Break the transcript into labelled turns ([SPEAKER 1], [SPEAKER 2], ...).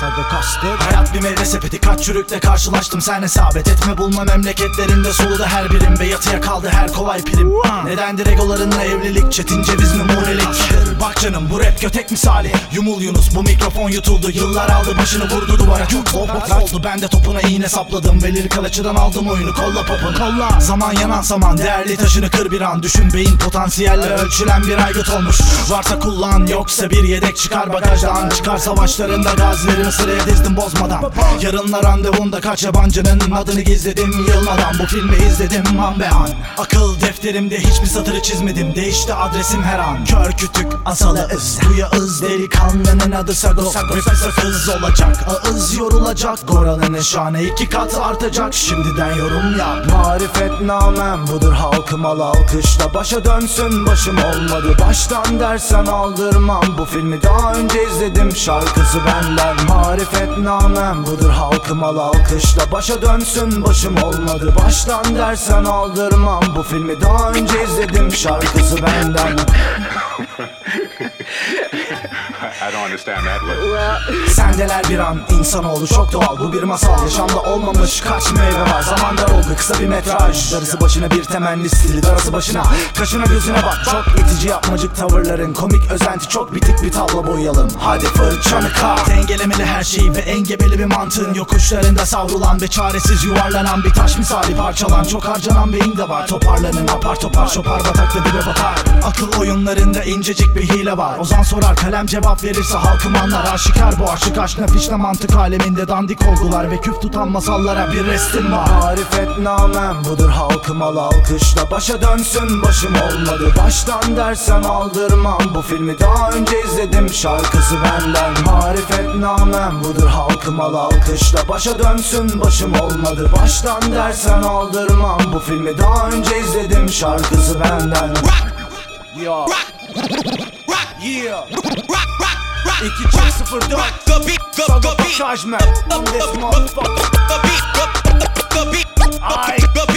[SPEAKER 1] Sago kastır
[SPEAKER 2] Hayat bir meyve sepeti kaç çürükle karşılaştım. Sen hesabet etme bulma memleketlerinde soluda her birim Ve yatıya kaldı her kolay prim. Nedendir egolarınla evlilik? Çetin ceviz mi munelik Bak canım bu rap kötek misali. Yumul Yunus bu mikrofon yutuldu. Yıllar aldı başını vurdu duvara. Çok bol bok oldu ben de topuna iğne sapladım. Ve lirik açıdan aldım oyunu kolla popun Kolla. Zaman yanan zaman değerli taşını kır bir an. Düşün beyin potansiyelle ölçülen bir aygıt olmuş. Varsa kullan yoksa bir yedek çıkar bagajdan. Çıkar savaşlarında gazilerini sıraya dizdim bozmadan. Yarınla randevunda kaç yabancının adını gizledim Yılmadan. Bu filmi izledim an be an. Akıl defterimde hiçbir satırı çizmedim. Değişti adresim her an. Kör kütük asalı ız. Bu Yağız delikanlının adı Sago. Rap'e sakız olacak. Ağız yorulacak. Goran'ın şanı iki kat artacak. Şimdiden yorum yap.
[SPEAKER 1] Marifetnamem budur halkım. Al alkışla Başa dönsün. Başım olmadı. Baştan dersen aldırmam. Bu filmi daha önce izledim. Şarkısı benden Marifetnamem budur halkım al alkışla. Başa dönsün başım olmadı. Baştan dersen aldırmam. Bu filmi daha önce izledim şarkısı benden
[SPEAKER 3] I don't
[SPEAKER 2] Sendeler bir an insanoğlu çok doğal. Bu bir masal. Yaşamda olmamış kaç meyve var. Zaman dar oldu kısa bir metraj. Darısı başına bir temenni stili darısı başına. Kaşına gözüne bak. Çok itici yapmacık tavırların. Komik özenti çok bitik bir tablo boyayalım. Hadi fırçanı kal Dengelemeli her şeyi ve engebeli bir mantığın Yokuşlarında savrulan ve çaresiz yuvarlanan Bir taş misali parçalan. Çok harcanan beyin de var. Toparlanın apar topar şopar batakta dibe batar Akıl oyunlarında incecik bir hile var. Ozan sorar kalem cevap verirse halkım anlar Aşikar bu aşık aşk nefişle mantık aleminde dandik olgular Ve küf tutan masallara bir restim var
[SPEAKER 1] Marifetnamem budur halkım al alkışla Başa dönsün başım olmadı Baştan dersen aldırmam Bu filmi daha önce izledim şarkısı benden Marifetnamem budur halkım al alkışla Başa dönsün başım olmadı Baştan dersen aldırmam Bu filmi daha önce izledim şarkısı benden Yo Yeah 204 et qui check ce full drop.
[SPEAKER 4] Ça doit pas que je meurs. On this motherfucker. Aïe.